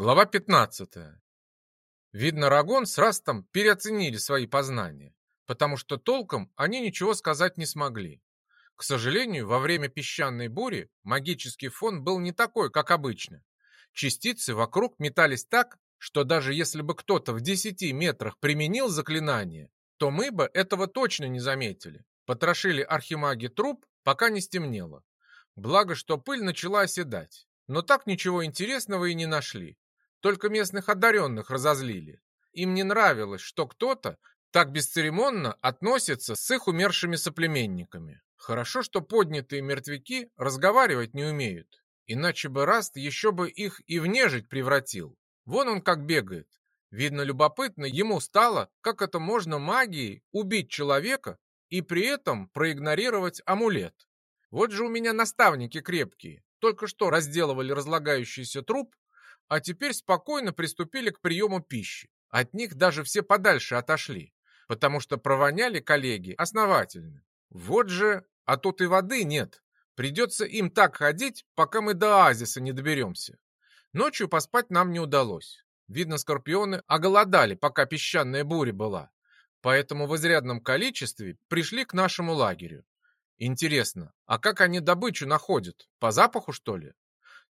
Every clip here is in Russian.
Глава 15. Видно, Рагон с Растом переоценили свои познания, потому что толком они ничего сказать не смогли. К сожалению, во время песчаной бури магический фон был не такой, как обычно. Частицы вокруг метались так, что даже если бы кто-то в 10 метрах применил заклинание, то мы бы этого точно не заметили. Потрошили архимаги труп, пока не стемнело. Благо, что пыль начала оседать. Но так ничего интересного и не нашли. Только местных одаренных разозлили. Им не нравилось, что кто-то так бесцеремонно относится с их умершими соплеменниками. Хорошо, что поднятые мертвяки разговаривать не умеют. Иначе бы Раст еще бы их и в нежить превратил. Вон он как бегает. Видно, любопытно ему стало, как это можно магией убить человека и при этом проигнорировать амулет. Вот же у меня наставники крепкие. Только что разделывали разлагающийся труп, а теперь спокойно приступили к приему пищи. От них даже все подальше отошли, потому что провоняли коллеги основательно. Вот же, а тут и воды нет. Придется им так ходить, пока мы до оазиса не доберемся. Ночью поспать нам не удалось. Видно, скорпионы оголодали, пока песчаная буря была. Поэтому в изрядном количестве пришли к нашему лагерю. Интересно, а как они добычу находят? По запаху, что ли?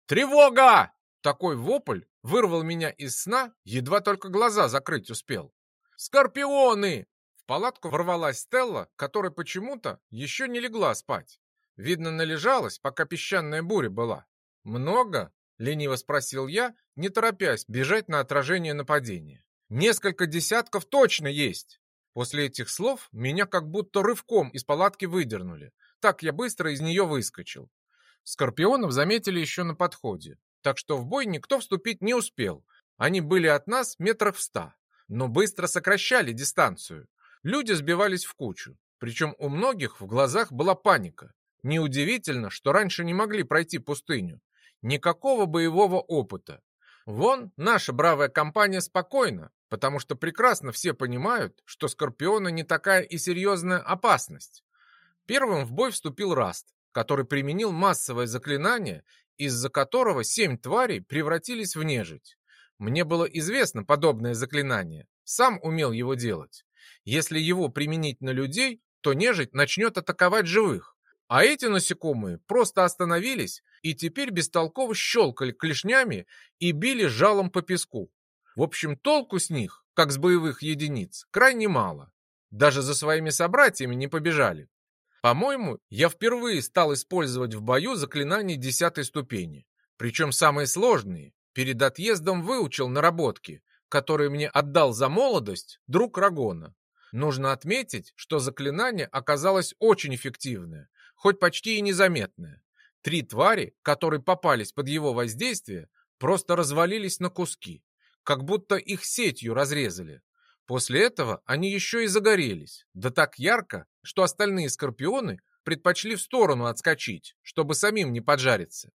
«Тревога!» Такой вопль вырвал меня из сна, едва только глаза закрыть успел. «Скорпионы!» В палатку ворвалась Стелла, которая почему-то еще не легла спать. Видно, належалась, пока песчаная буря была. «Много?» — лениво спросил я, не торопясь бежать на отражение нападения. «Несколько десятков точно есть!» После этих слов меня как будто рывком из палатки выдернули. Так я быстро из нее выскочил. Скорпионов заметили еще на подходе так что в бой никто вступить не успел. Они были от нас метрах в ста, но быстро сокращали дистанцию. Люди сбивались в кучу, причем у многих в глазах была паника. Неудивительно, что раньше не могли пройти пустыню. Никакого боевого опыта. Вон наша бравая компания спокойна, потому что прекрасно все понимают, что Скорпиона не такая и серьезная опасность. Первым в бой вступил Раст, который применил массовое заклинание из-за которого семь тварей превратились в нежить. Мне было известно подобное заклинание, сам умел его делать. Если его применить на людей, то нежить начнет атаковать живых, а эти насекомые просто остановились и теперь бестолково щелкали клешнями и били жалом по песку. В общем, толку с них, как с боевых единиц, крайне мало. Даже за своими собратьями не побежали. По-моему, я впервые стал использовать в бою заклинания десятой ступени. Причем самые сложные. Перед отъездом выучил наработки, которые мне отдал за молодость друг Рагона. Нужно отметить, что заклинание оказалось очень эффективное, хоть почти и незаметное. Три твари, которые попались под его воздействие, просто развалились на куски, как будто их сетью разрезали. После этого они еще и загорелись, да так ярко, что остальные скорпионы предпочли в сторону отскочить, чтобы самим не поджариться.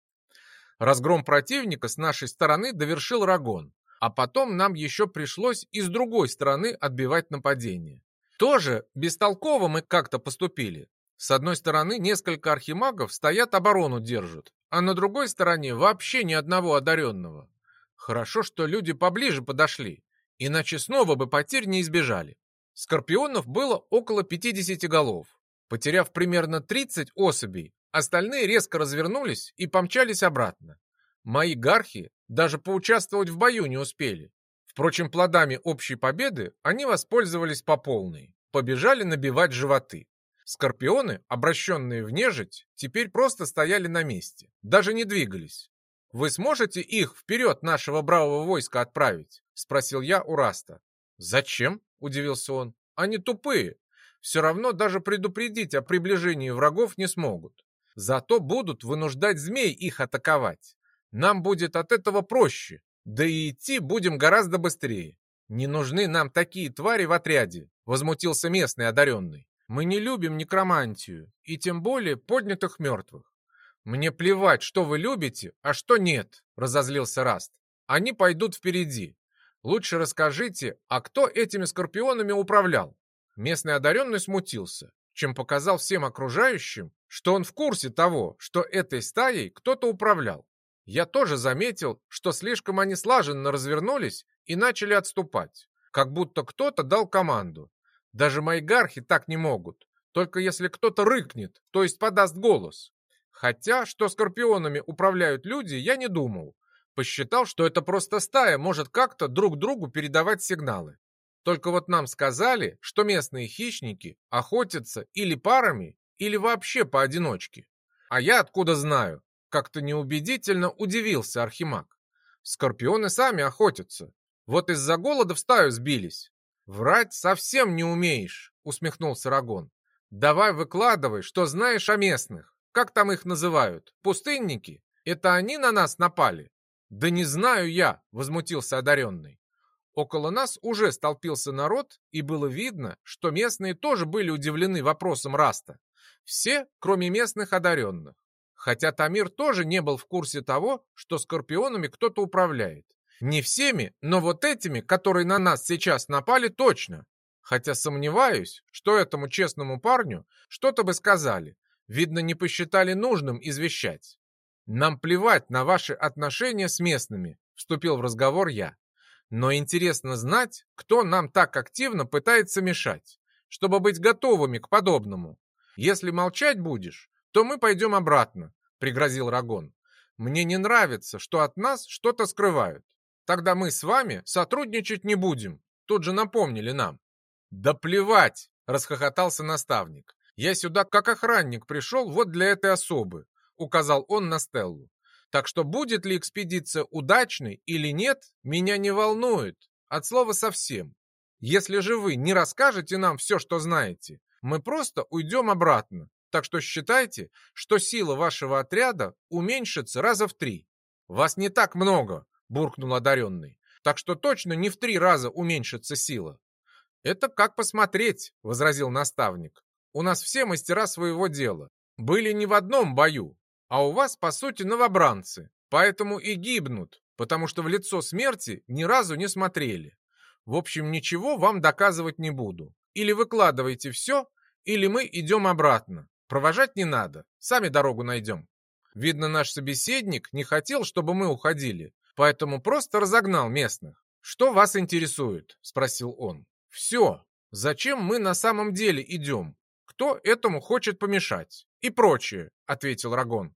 Разгром противника с нашей стороны довершил Рагон, а потом нам еще пришлось и с другой стороны отбивать нападение. Тоже бестолково мы как-то поступили. С одной стороны несколько архимагов стоят оборону держат, а на другой стороне вообще ни одного одаренного. Хорошо, что люди поближе подошли, иначе снова бы потерь не избежали. Скорпионов было около 50 голов. Потеряв примерно 30 особей, остальные резко развернулись и помчались обратно. Мои гархи даже поучаствовать в бою не успели. Впрочем, плодами общей победы они воспользовались по полной, побежали набивать животы. Скорпионы, обращенные в нежить, теперь просто стояли на месте, даже не двигались. «Вы сможете их вперед нашего бравого войска отправить?» — спросил я у Раста. «Зачем?» — удивился он. «Они тупые. Все равно даже предупредить о приближении врагов не смогут. Зато будут вынуждать змей их атаковать. Нам будет от этого проще, да и идти будем гораздо быстрее. Не нужны нам такие твари в отряде», — возмутился местный одаренный. «Мы не любим некромантию, и тем более поднятых мертвых. «Мне плевать, что вы любите, а что нет», — разозлился Раст. «Они пойдут впереди. Лучше расскажите, а кто этими скорпионами управлял?» Местный одаренный смутился, чем показал всем окружающим, что он в курсе того, что этой стаей кто-то управлял. Я тоже заметил, что слишком они слаженно развернулись и начали отступать, как будто кто-то дал команду. Даже мои гархи так не могут, только если кто-то рыкнет, то есть подаст голос. Хотя, что скорпионами управляют люди, я не думал. Посчитал, что это просто стая может как-то друг другу передавать сигналы. Только вот нам сказали, что местные хищники охотятся или парами, или вообще поодиночке. А я откуда знаю? Как-то неубедительно удивился Архимаг. Скорпионы сами охотятся. Вот из-за голода в стаю сбились. Врать совсем не умеешь, усмехнулся Рагон. Давай выкладывай, что знаешь о местных. Как там их называют? Пустынники? Это они на нас напали? Да не знаю я, возмутился одаренный. Около нас уже столпился народ, и было видно, что местные тоже были удивлены вопросом Раста. Все, кроме местных одаренных. Хотя Тамир тоже не был в курсе того, что скорпионами кто-то управляет. Не всеми, но вот этими, которые на нас сейчас напали, точно. Хотя сомневаюсь, что этому честному парню что-то бы сказали. Видно, не посчитали нужным извещать. «Нам плевать на ваши отношения с местными», — вступил в разговор я. «Но интересно знать, кто нам так активно пытается мешать, чтобы быть готовыми к подобному. Если молчать будешь, то мы пойдем обратно», — пригрозил Рагон. «Мне не нравится, что от нас что-то скрывают. Тогда мы с вами сотрудничать не будем», — тут же напомнили нам. «Да плевать!» — расхохотался наставник. «Я сюда как охранник пришел вот для этой особы», — указал он на Стеллу. «Так что будет ли экспедиция удачной или нет, меня не волнует, от слова совсем. Если же вы не расскажете нам все, что знаете, мы просто уйдем обратно. Так что считайте, что сила вашего отряда уменьшится раза в три. Вас не так много, буркнул одаренный. Так что точно не в три раза уменьшится сила. Это как посмотреть, возразил наставник. У нас все мастера своего дела. Были не в одном бою, а у вас, по сути, новобранцы. Поэтому и гибнут, потому что в лицо смерти ни разу не смотрели. В общем, ничего вам доказывать не буду. Или выкладывайте все, или мы идем обратно. Провожать не надо, сами дорогу найдем. Видно, наш собеседник не хотел, чтобы мы уходили, поэтому просто разогнал местных. «Что вас интересует?» – спросил он. «Все. Зачем мы на самом деле идем? Кто этому хочет помешать? И прочее», – ответил Рагон.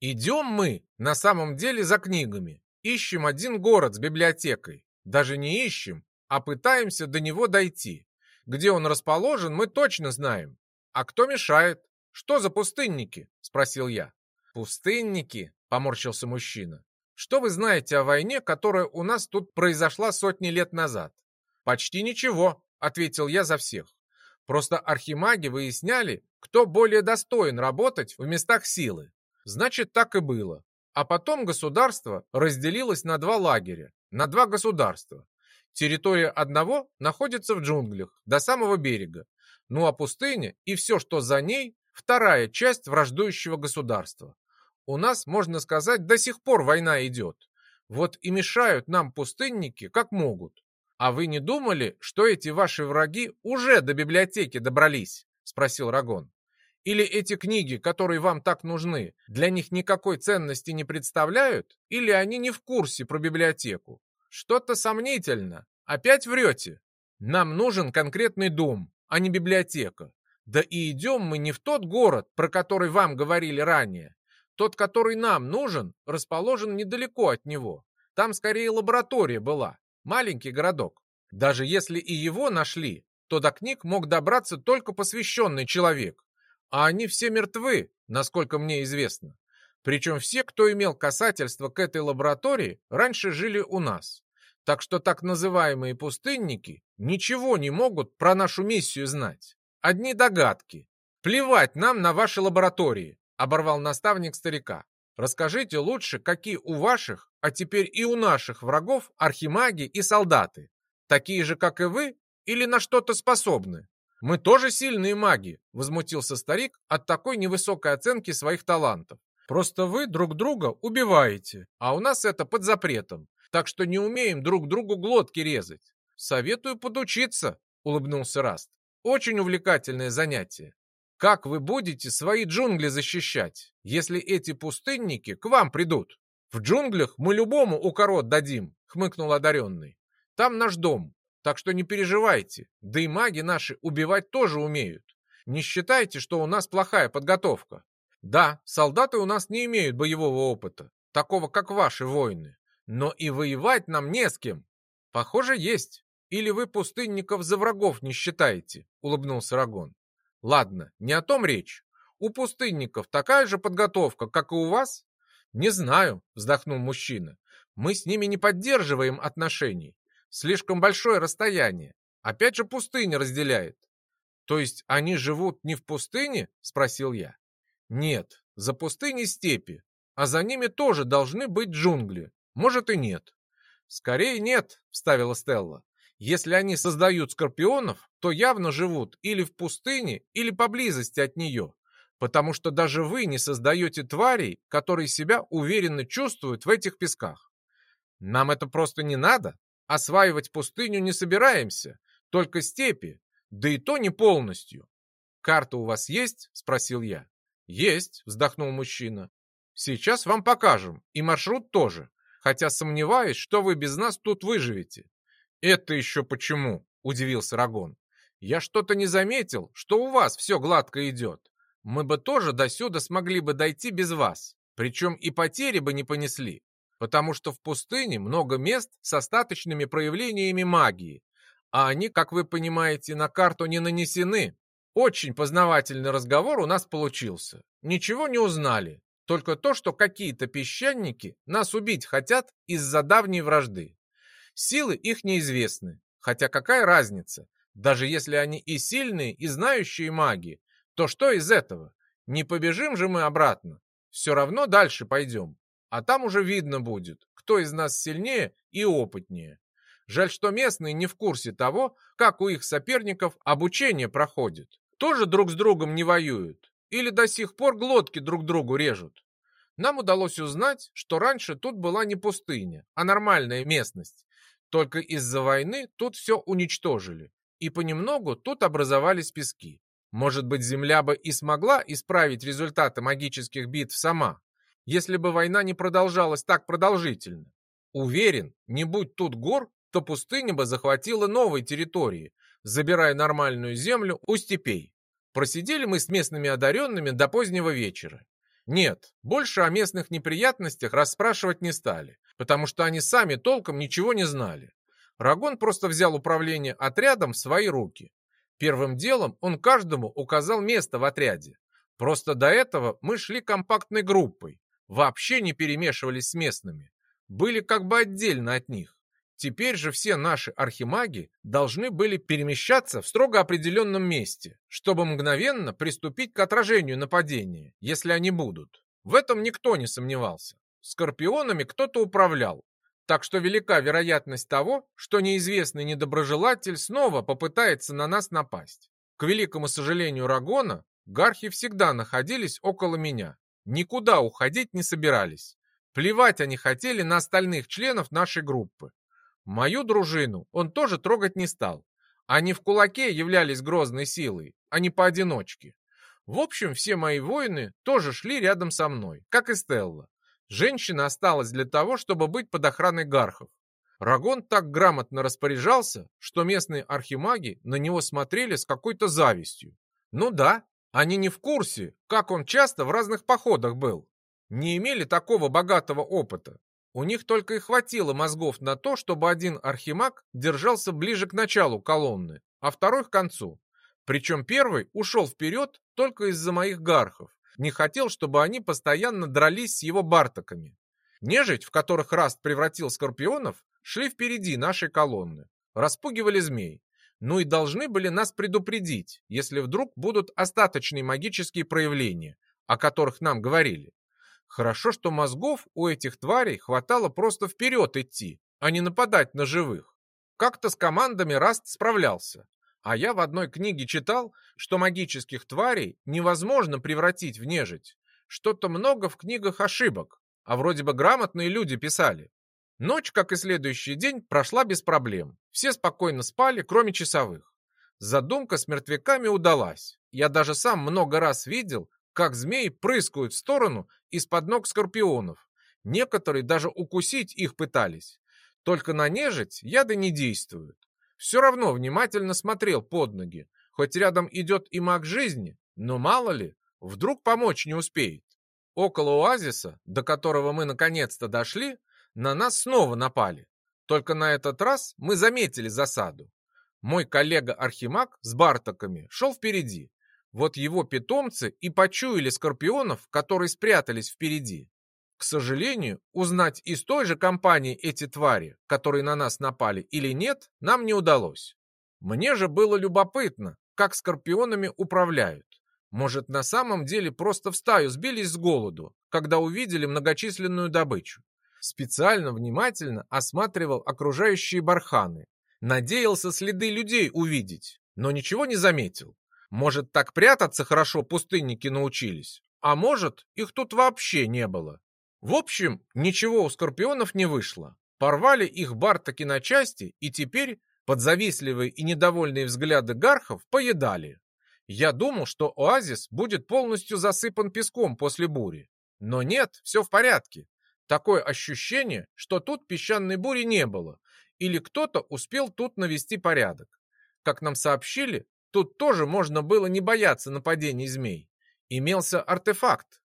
«Идем мы на самом деле за книгами. Ищем один город с библиотекой. Даже не ищем, а пытаемся до него дойти. Где он расположен, мы точно знаем. А кто мешает? Что за пустынники? Спросил я. Пустынники, поморщился мужчина. Что вы знаете о войне, которая у нас тут произошла сотни лет назад? Почти ничего, ответил я за всех. Просто архимаги выясняли, кто более достоин работать в местах силы. Значит, так и было. А потом государство разделилось на два лагеря, на два государства. Территория одного находится в джунглях, до самого берега. Ну а пустыня и все, что за ней, вторая часть враждующего государства. У нас, можно сказать, до сих пор война идет. Вот и мешают нам пустынники, как могут. А вы не думали, что эти ваши враги уже до библиотеки добрались? Спросил Рагон. Или эти книги, которые вам так нужны, для них никакой ценности не представляют? Или они не в курсе про библиотеку? Что-то сомнительно. Опять врете? Нам нужен конкретный дом, а не библиотека. Да и идем мы не в тот город, про который вам говорили ранее. Тот, который нам нужен, расположен недалеко от него. Там скорее лаборатория была, маленький городок. Даже если и его нашли, то до книг мог добраться только посвященный человек. А они все мертвы, насколько мне известно. Причем все, кто имел касательство к этой лаборатории, раньше жили у нас. Так что так называемые пустынники ничего не могут про нашу миссию знать. Одни догадки. Плевать нам на ваши лаборатории, оборвал наставник старика. Расскажите лучше, какие у ваших, а теперь и у наших врагов архимаги и солдаты. Такие же, как и вы, или на что-то способны? Мы тоже сильные маги, возмутился старик от такой невысокой оценки своих талантов. Просто вы друг друга убиваете, а у нас это под запретом так что не умеем друг другу глотки резать. Советую подучиться, улыбнулся Раст. Очень увлекательное занятие. Как вы будете свои джунгли защищать, если эти пустынники к вам придут? В джунглях мы любому укорот дадим, хмыкнул одаренный. Там наш дом, так что не переживайте. Да и маги наши убивать тоже умеют. Не считайте, что у нас плохая подготовка. Да, солдаты у нас не имеют боевого опыта, такого как ваши воины. Но и воевать нам не с кем. Похоже, есть. Или вы пустынников за врагов не считаете, улыбнулся Рагон. Ладно, не о том речь. У пустынников такая же подготовка, как и у вас? Не знаю, вздохнул мужчина. Мы с ними не поддерживаем отношений. Слишком большое расстояние. Опять же пустыня разделяет. То есть они живут не в пустыне? Спросил я. Нет, за пустыней степи, а за ними тоже должны быть джунгли. Может и нет. Скорее нет, вставила Стелла. Если они создают скорпионов, то явно живут или в пустыне, или поблизости от нее, потому что даже вы не создаете тварей, которые себя уверенно чувствуют в этих песках. Нам это просто не надо. Осваивать пустыню не собираемся, только степи, да и то не полностью. «Карта у вас есть?» – спросил я. «Есть», – вздохнул мужчина. «Сейчас вам покажем, и маршрут тоже, хотя сомневаюсь, что вы без нас тут выживете. «Это еще почему?» – удивился Рагон. «Я что-то не заметил, что у вас все гладко идет. Мы бы тоже до сюда смогли бы дойти без вас, причем и потери бы не понесли, потому что в пустыне много мест с остаточными проявлениями магии, а они, как вы понимаете, на карту не нанесены. Очень познавательный разговор у нас получился. Ничего не узнали, только то, что какие-то песчаники нас убить хотят из-за давней вражды. Силы их неизвестны, хотя какая разница? Даже если они и сильные, и знающие маги, то что из этого? Не побежим же мы обратно. Все равно дальше пойдем. А там уже видно будет, кто из нас сильнее и опытнее. Жаль, что местные не в курсе того, как у их соперников обучение проходит. Тоже друг с другом не воюют. Или до сих пор глотки друг другу режут. Нам удалось узнать, что раньше тут была не пустыня, а нормальная местность, только из-за войны тут все уничтожили, и понемногу тут образовались пески. Может быть, Земля бы и смогла исправить результаты магических битв сама, если бы война не продолжалась так продолжительно. Уверен, не будь тут гор, то пустыня бы захватила новые территории, забирая нормальную землю у степей. Просидели мы с местными одаренными до позднего вечера. Нет, больше о местных неприятностях расспрашивать не стали, потому что они сами толком ничего не знали. Рагон просто взял управление отрядом в свои руки. Первым делом он каждому указал место в отряде. Просто до этого мы шли компактной группой, вообще не перемешивались с местными, были как бы отдельно от них. Теперь же все наши архимаги должны были перемещаться в строго определенном месте, чтобы мгновенно приступить к отражению нападения, если они будут. В этом никто не сомневался. Скорпионами кто-то управлял, так что велика вероятность того, что неизвестный недоброжелатель снова попытается на нас напасть. К великому сожалению Рагона, гархи всегда находились около меня. Никуда уходить не собирались. Плевать они хотели на остальных членов нашей группы. Мою дружину он тоже трогать не стал. Они в кулаке являлись грозной силой, а не поодиночке. В общем, все мои воины тоже шли рядом со мной, как и Стелла. Женщина осталась для того, чтобы быть под охраной гархов. Рагон так грамотно распоряжался, что местные архимаги на него смотрели с какой-то завистью. Ну да, они не в курсе, как он часто в разных походах был. Не имели такого богатого опыта. У них только и хватило мозгов на то, чтобы один архимаг держался ближе к началу колонны, а второй к концу. Причем первый ушел вперед только из-за моих гархов. Не хотел, чтобы они постоянно дрались с его бартаками. Нежить, в которых Раст превратил скорпионов, шли впереди нашей колонны, распугивали змей. Ну и должны были нас предупредить, если вдруг будут остаточные магические проявления, о которых нам говорили. Хорошо, что мозгов у этих тварей хватало просто вперед идти, а не нападать на живых. Как-то с командами Раст справлялся. А я в одной книге читал, что магических тварей невозможно превратить в нежить. Что-то много в книгах ошибок, а вроде бы грамотные люди писали. Ночь, как и следующий день, прошла без проблем. Все спокойно спали, кроме часовых. Задумка с мертвяками удалась. Я даже сам много раз видел, как змеи прыскают в сторону из-под ног скорпионов. Некоторые даже укусить их пытались. Только на нежить яды не действуют. Все равно внимательно смотрел под ноги. Хоть рядом идет и маг жизни, но мало ли, вдруг помочь не успеет. Около оазиса, до которого мы наконец-то дошли, на нас снова напали. Только на этот раз мы заметили засаду. Мой коллега Архимаг с Бартаками шел впереди. Вот его питомцы и почуяли скорпионов, которые спрятались впереди. К сожалению, узнать из той же компании эти твари, которые на нас напали или нет, нам не удалось. Мне же было любопытно, как скорпионами управляют. Может, на самом деле просто в стаю сбились с голоду, когда увидели многочисленную добычу. Специально внимательно осматривал окружающие барханы. Надеялся следы людей увидеть, но ничего не заметил. Может, так прятаться хорошо пустынники научились, а может, их тут вообще не было. В общем, ничего у скорпионов не вышло. Порвали их бартаки на части и теперь, под завистливые и недовольные взгляды гархов, поедали. Я думал, что оазис будет полностью засыпан песком после бури. Но нет, все в порядке. Такое ощущение, что тут песчаной бури не было, или кто-то успел тут навести порядок. Как нам сообщили, тут тоже можно было не бояться нападений змей. Имелся артефакт.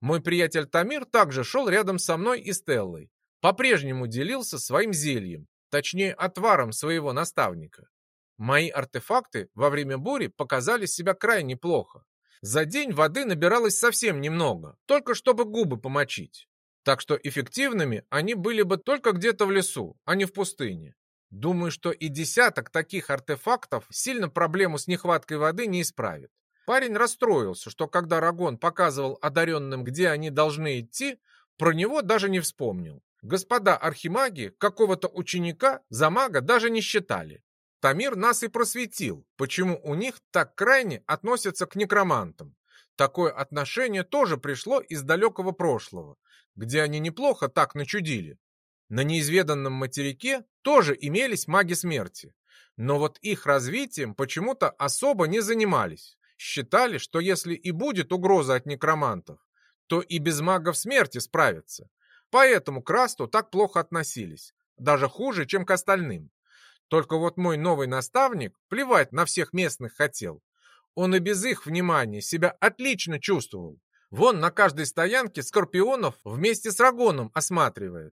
Мой приятель Тамир также шел рядом со мной и Стеллой. По-прежнему делился своим зельем, точнее отваром своего наставника. Мои артефакты во время бури показали себя крайне плохо. За день воды набиралось совсем немного, только чтобы губы помочить. Так что эффективными они были бы только где-то в лесу, а не в пустыне. Думаю, что и десяток таких артефактов сильно проблему с нехваткой воды не исправит. Парень расстроился, что когда Рагон показывал одаренным, где они должны идти, про него даже не вспомнил. Господа архимаги какого-то ученика за мага даже не считали. Тамир нас и просветил, почему у них так крайне относятся к некромантам. Такое отношение тоже пришло из далекого прошлого, где они неплохо так начудили. На неизведанном материке тоже имелись маги смерти, но вот их развитием почему-то особо не занимались. Считали, что если и будет угроза от некромантов, то и без магов смерти справятся. Поэтому к Расту так плохо относились, даже хуже, чем к остальным. Только вот мой новый наставник плевать на всех местных хотел. Он и без их внимания себя отлично чувствовал. Вон на каждой стоянке скорпионов вместе с Рагоном осматривает.